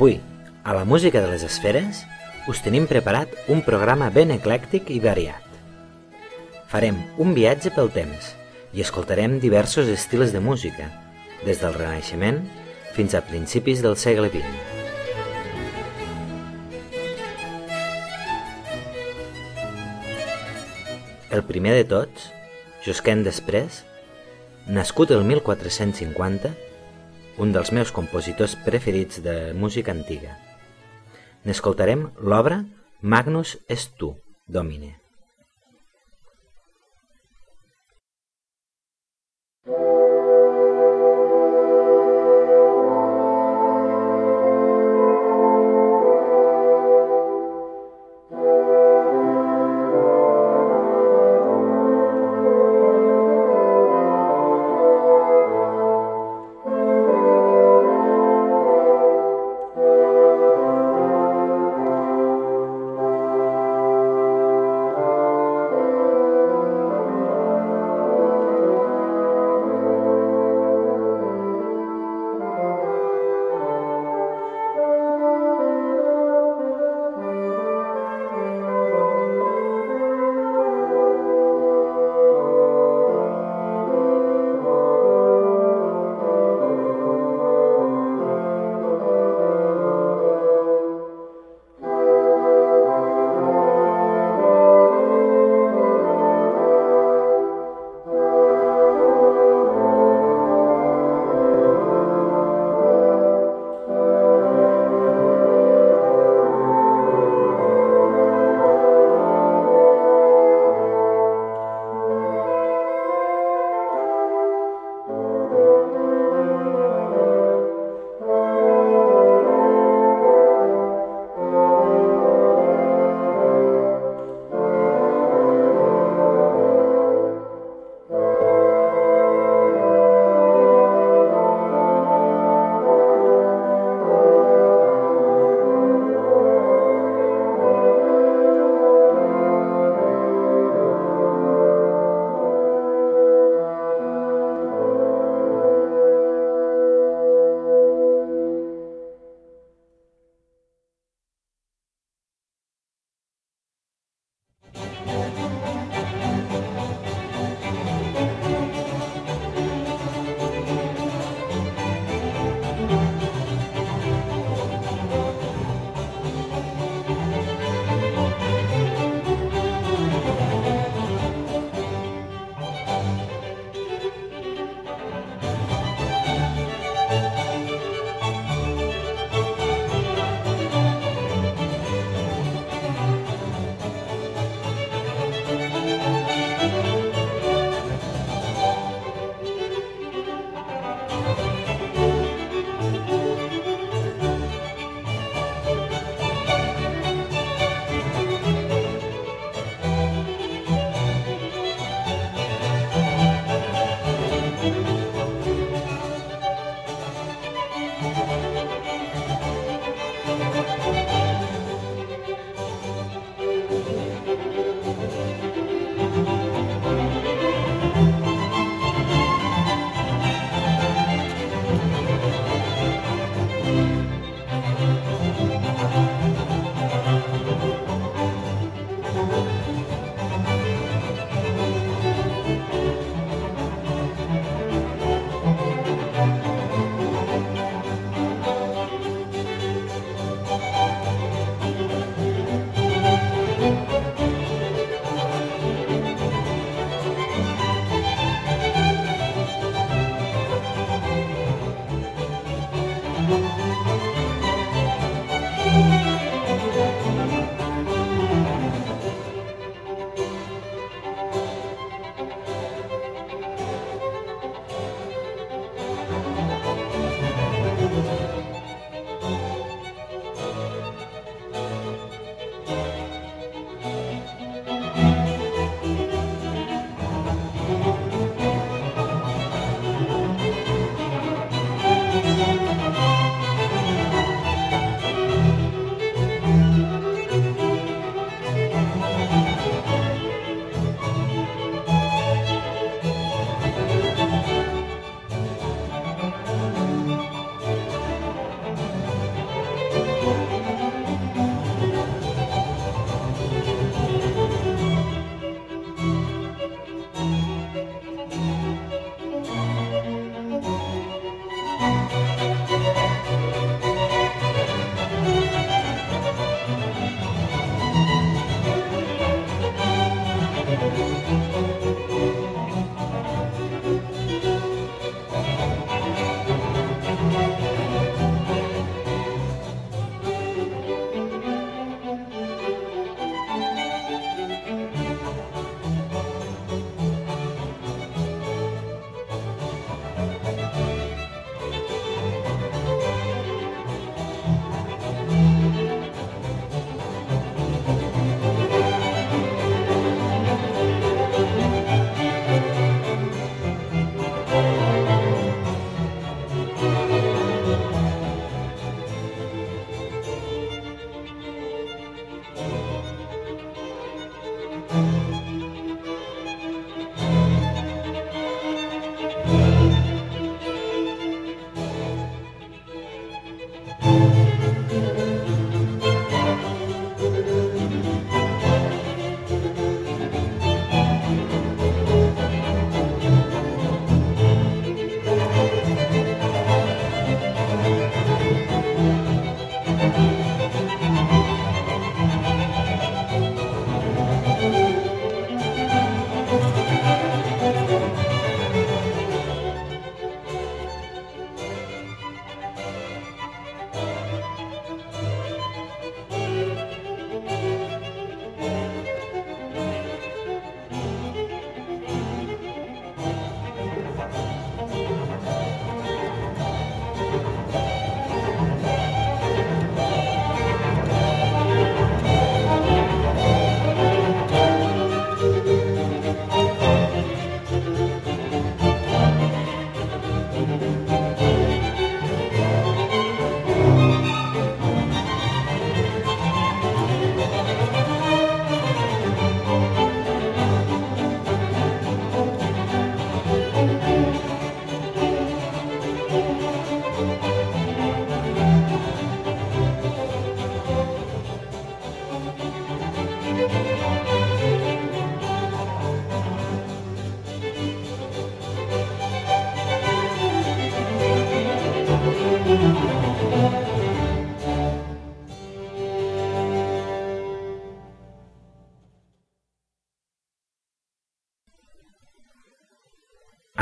Avui, a la música de les esferes, us tenim preparat un programa ben eclèctic i variat. Farem un viatge pel temps i escoltarem diversos estils de música, des del Renaixement fins a principis del segle XX. El primer de tots, Josquin Després, nascut el 1450, un dels meus compositors preferits de música antiga. N'escoltarem l'obra Magnus est tu, Domine.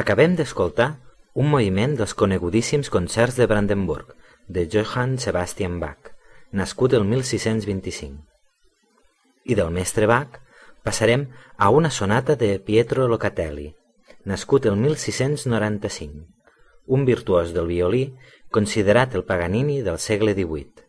Acabem d'escoltar un moviment dels conegudíssims concerts de Brandenburg de Johann Sebastian Bach, nascut el 1625. I del mestre Bach passarem a una sonata de Pietro Locatelli, nascut el 1695, un virtuós del violí considerat el Paganini del segle XVIII.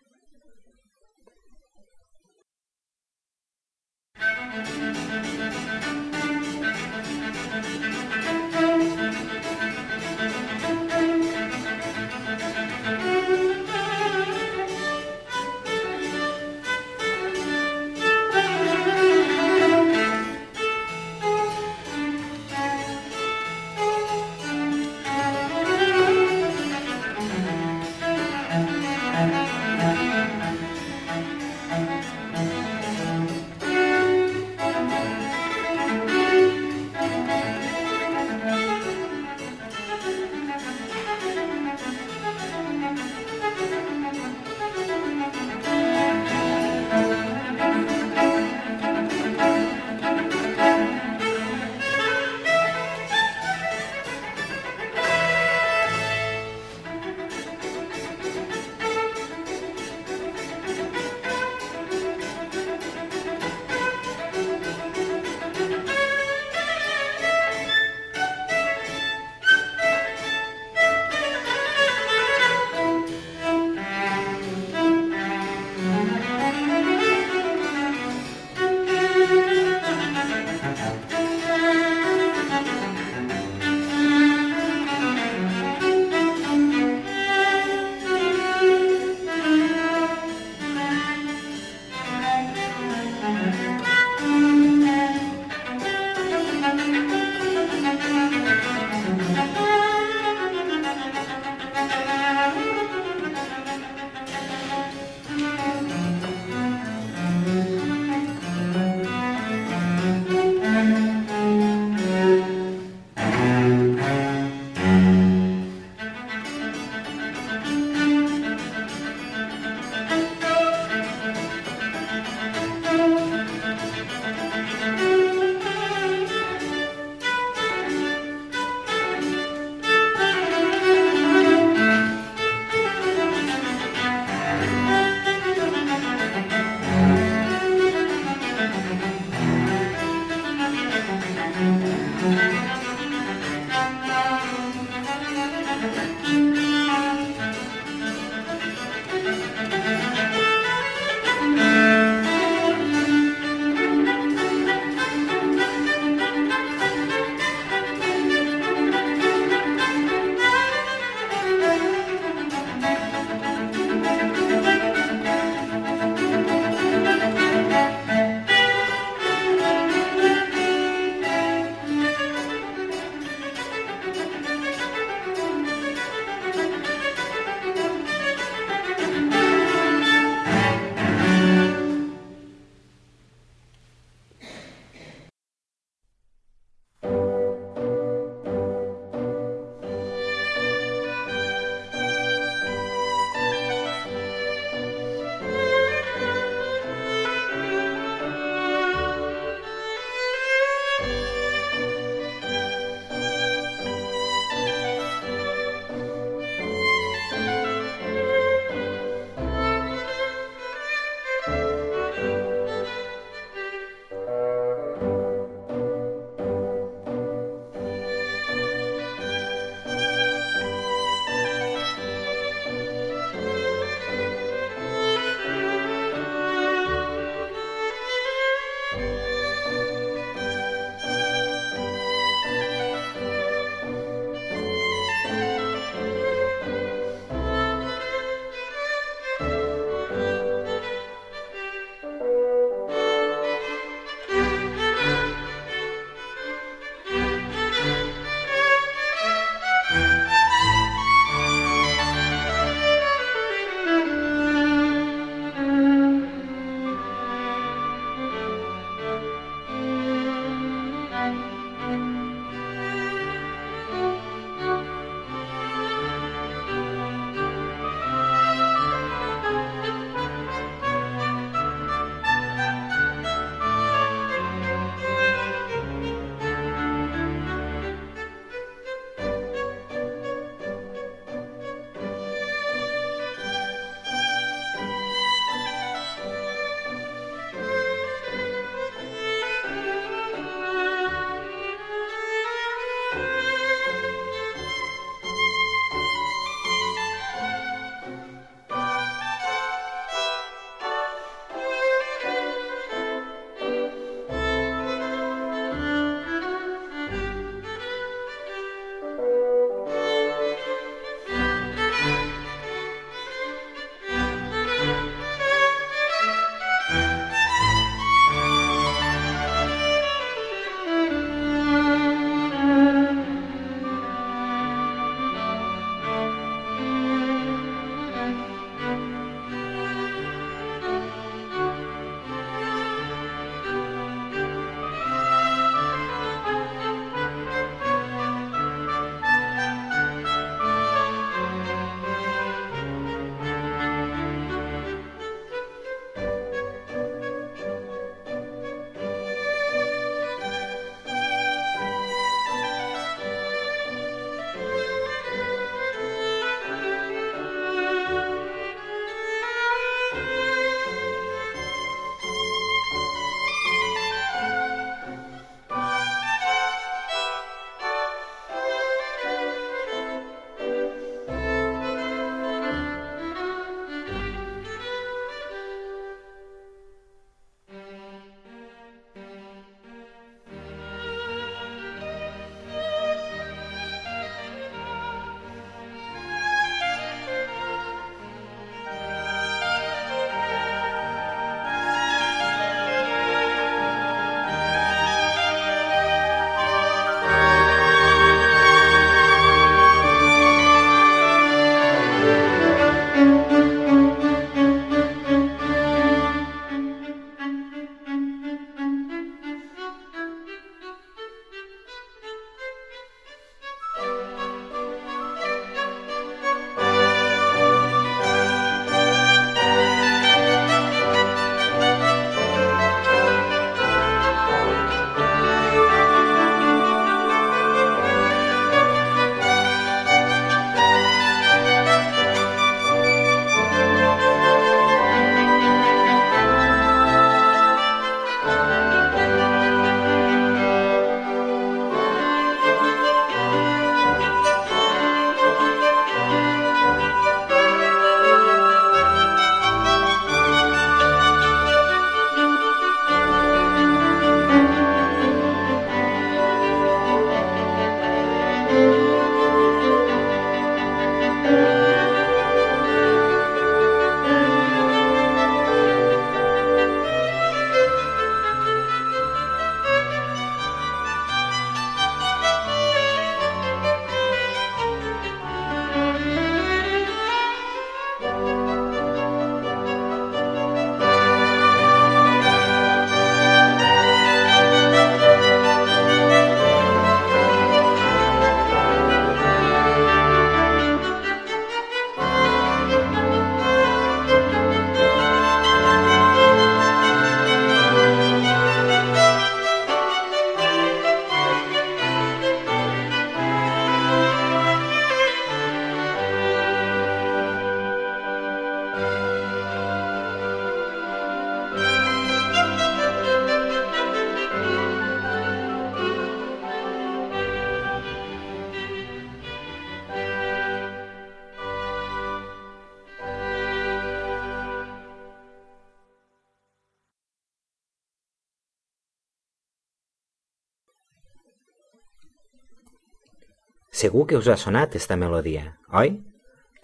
Segur que us ha sonat esta melodia, oi?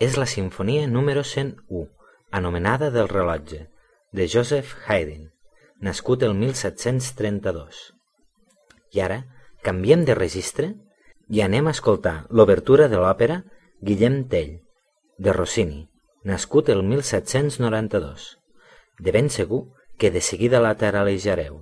És la sinfonia número 101, anomenada del rellotge, de Joseph Haydn, nascut el 1732. I ara canviem de registre i anem a escoltar l'obertura de l'òpera Guillem Tell, de Rossini, nascut el 1792. De ben segur que de seguida la taralejareu.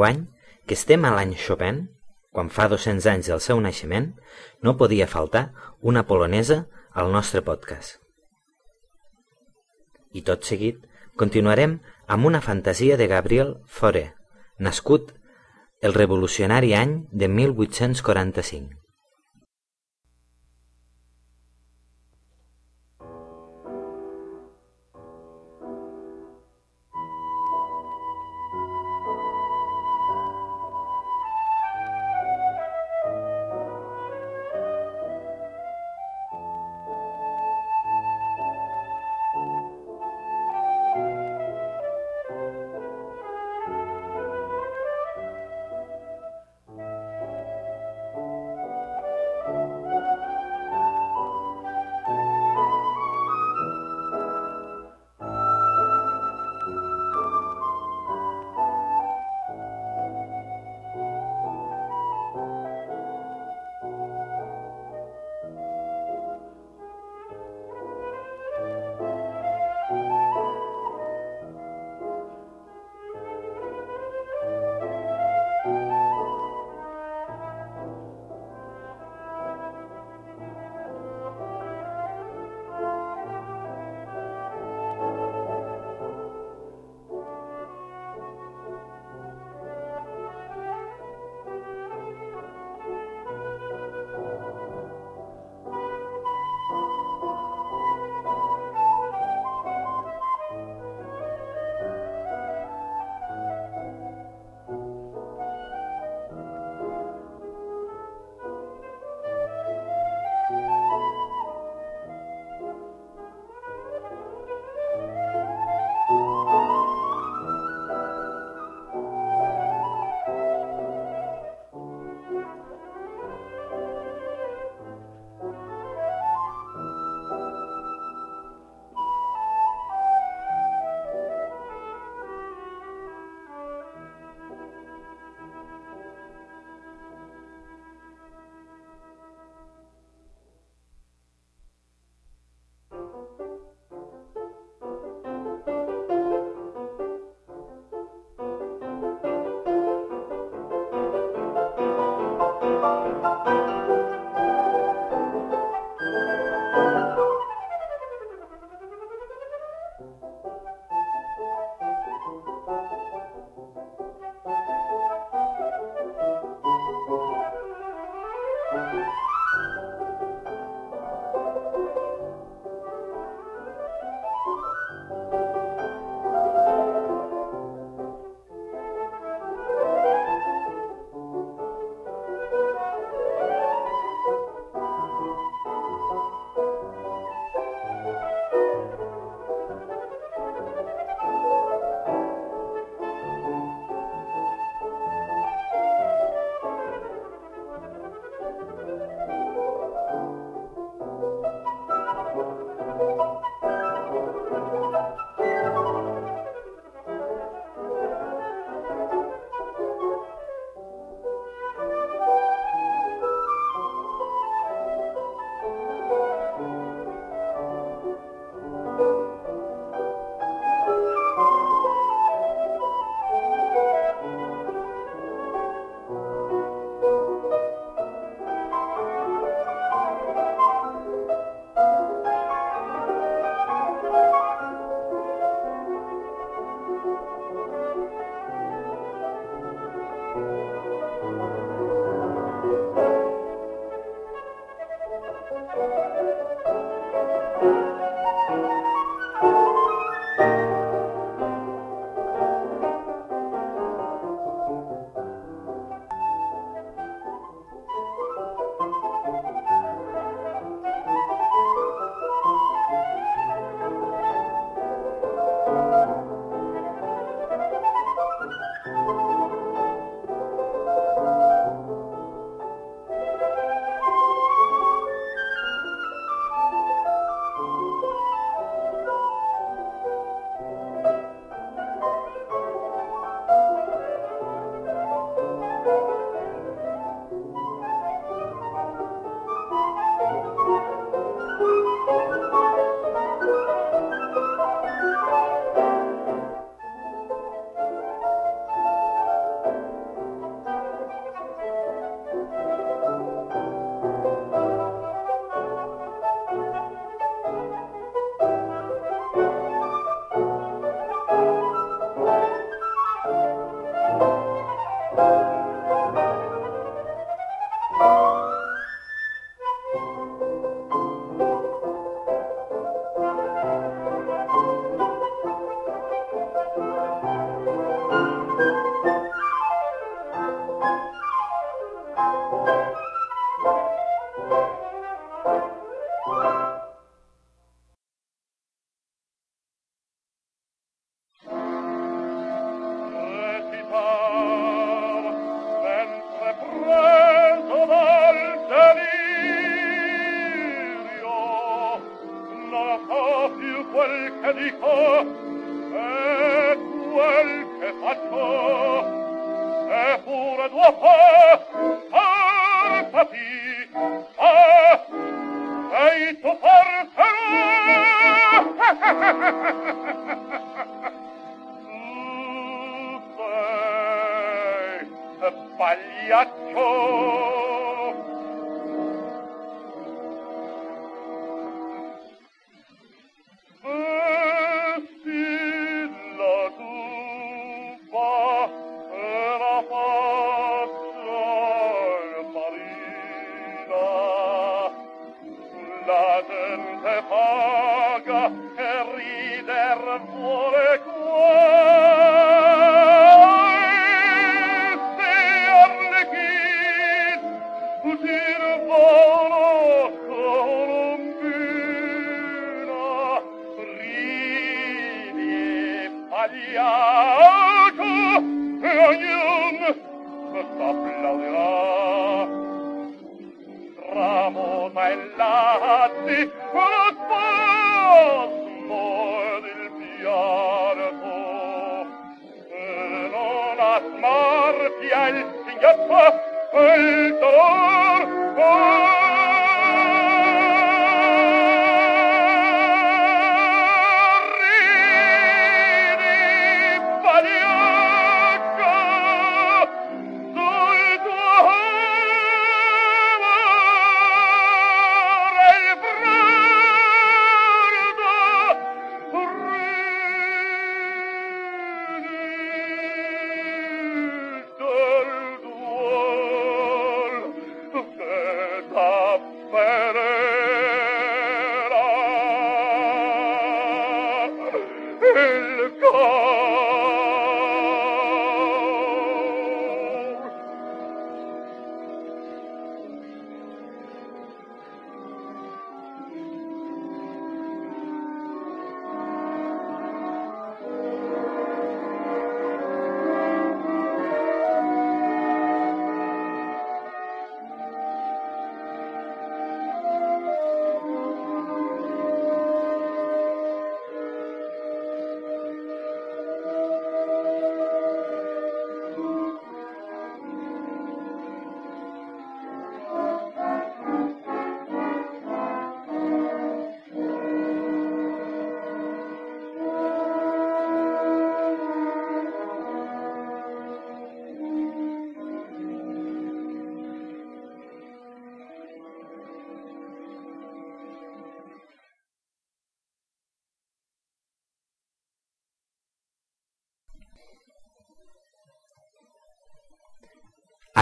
Enguany, que estem a l'any Chopin, quan fa 200 anys del seu naixement, no podia faltar una polonesa al nostre podcast. I tot seguit continuarem amb una fantasia de Gabriel Fauré, nascut el revolucionari any de 1845.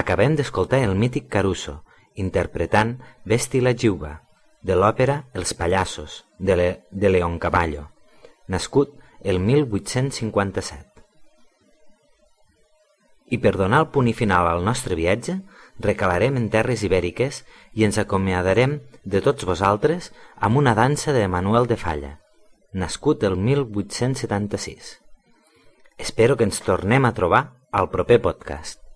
Acabem d'escoltar el mític Caruso, interpretant Vesti la Giuba, de l'òpera Els Pallassos, de, Le de León Caballo, nascut el 1857. I per donar el punt i final al nostre viatge, recalarem en terres ibèriques i ens acomiadarem de tots vosaltres amb una dansa de Manuel de Falla, nascut el 1876. Espero que ens tornem a trobar al proper podcast.